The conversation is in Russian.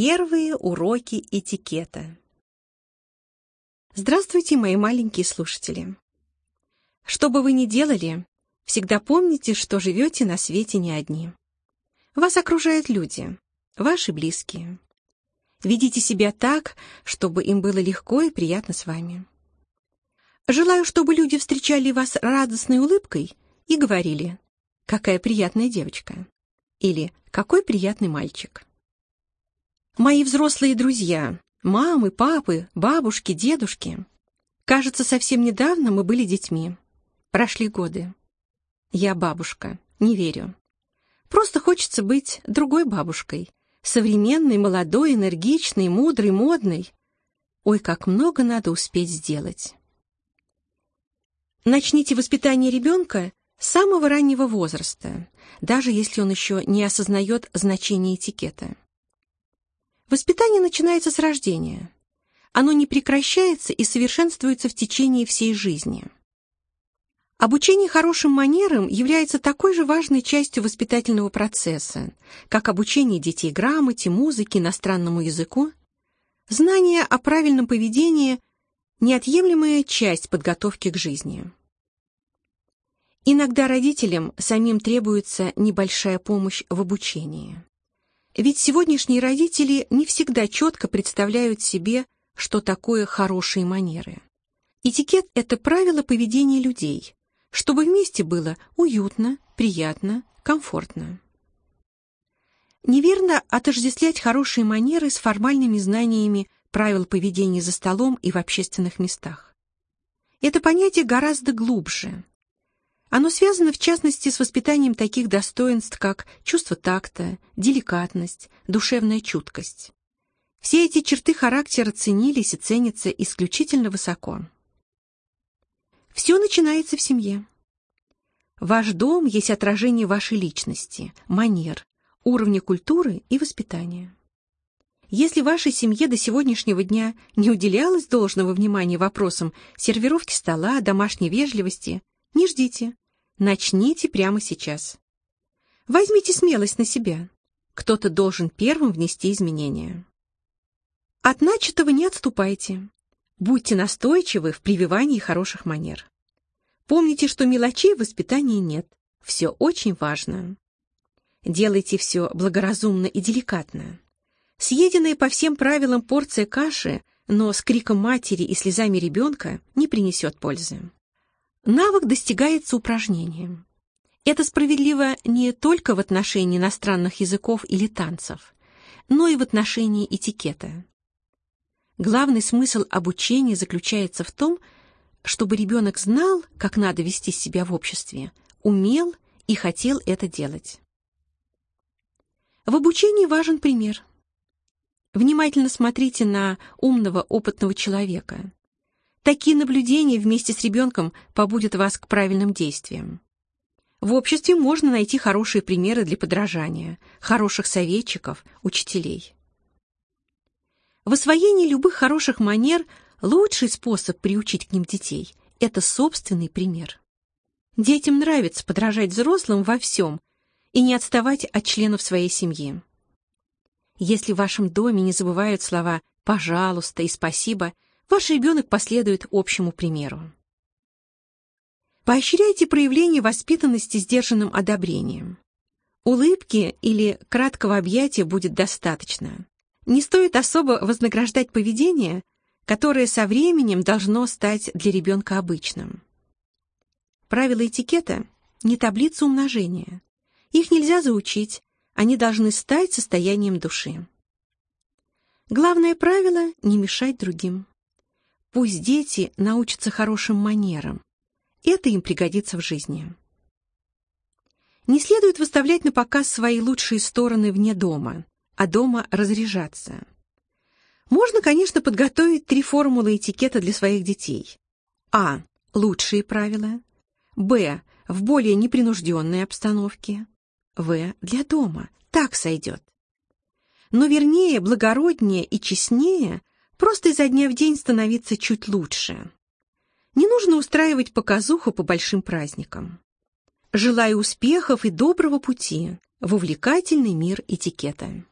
Первые уроки этикета. Здравствуйте, мои маленькие слушатели. Что бы вы ни делали, всегда помните, что живете на свете не одни. Вас окружают люди, ваши близкие. Ведите себя так, чтобы им было легко и приятно с вами. Желаю, чтобы люди встречали вас радостной улыбкой и говорили «Какая приятная девочка» или «Какой приятный мальчик». Мои взрослые друзья, мамы, папы, бабушки, дедушки. Кажется, совсем недавно мы были детьми. Прошли годы. Я бабушка, не верю. Просто хочется быть другой бабушкой. Современной, молодой, энергичной, мудрой, модной. Ой, как много надо успеть сделать. Начните воспитание ребенка с самого раннего возраста, даже если он еще не осознает значение этикета. Воспитание начинается с рождения. Оно не прекращается и совершенствуется в течение всей жизни. Обучение хорошим манерам является такой же важной частью воспитательного процесса, как обучение детей грамоте, музыке, иностранному языку. Знание о правильном поведении – неотъемлемая часть подготовки к жизни. Иногда родителям самим требуется небольшая помощь в обучении. Ведь сегодняшние родители не всегда четко представляют себе, что такое хорошие манеры. Этикет — это правило поведения людей, чтобы вместе было уютно, приятно, комфортно. Неверно отождествлять хорошие манеры с формальными знаниями правил поведения за столом и в общественных местах. Это понятие гораздо глубже. Оно связано, в частности, с воспитанием таких достоинств, как чувство такта, деликатность, душевная чуткость. Все эти черты характера ценились и ценятся исключительно высоко. Все начинается в семье. Ваш дом есть отражение вашей личности, манер, уровня культуры и воспитания. Если вашей семье до сегодняшнего дня не уделялось должного внимания вопросам сервировки стола, домашней вежливости, не ждите. Начните прямо сейчас. Возьмите смелость на себя. Кто-то должен первым внести изменения. От начатого не отступайте. Будьте настойчивы в прививании хороших манер. Помните, что мелочей в воспитании нет. Все очень важно. Делайте все благоразумно и деликатно. Съеденная по всем правилам порция каши, но с криком матери и слезами ребенка, не принесет пользы. Навык достигается упражнением. Это справедливо не только в отношении иностранных языков или танцев, но и в отношении этикета. Главный смысл обучения заключается в том, чтобы ребенок знал, как надо вести себя в обществе, умел и хотел это делать. В обучении важен пример. Внимательно смотрите на умного, опытного человека. Такие наблюдения вместе с ребенком побудят вас к правильным действиям. В обществе можно найти хорошие примеры для подражания, хороших советчиков, учителей. В освоении любых хороших манер лучший способ приучить к ним детей – это собственный пример. Детям нравится подражать взрослым во всем и не отставать от членов своей семьи. Если в вашем доме не забывают слова «пожалуйста» и «спасибо», ваш ребенок последует общему примеру. Поощряйте проявление воспитанности сдержанным одобрением. Улыбки или краткого объятия будет достаточно. Не стоит особо вознаграждать поведение, которое со временем должно стать для ребенка обычным. Правила этикета — не таблица умножения. Их нельзя заучить, они должны стать состоянием души. Главное правило — не мешать другим. Пусть дети научатся хорошим манерам. Это им пригодится в жизни. Не следует выставлять на показ свои лучшие стороны вне дома, а дома разряжаться. Можно, конечно, подготовить три формулы этикета для своих детей. А. Лучшие правила. Б. В более непринужденной обстановке. В. Для дома. Так сойдет. Но вернее, благороднее и честнее Просто изо дня в день становиться чуть лучше. Не нужно устраивать показуху по большим праздникам. Желаю успехов и доброго пути в увлекательный мир этикета.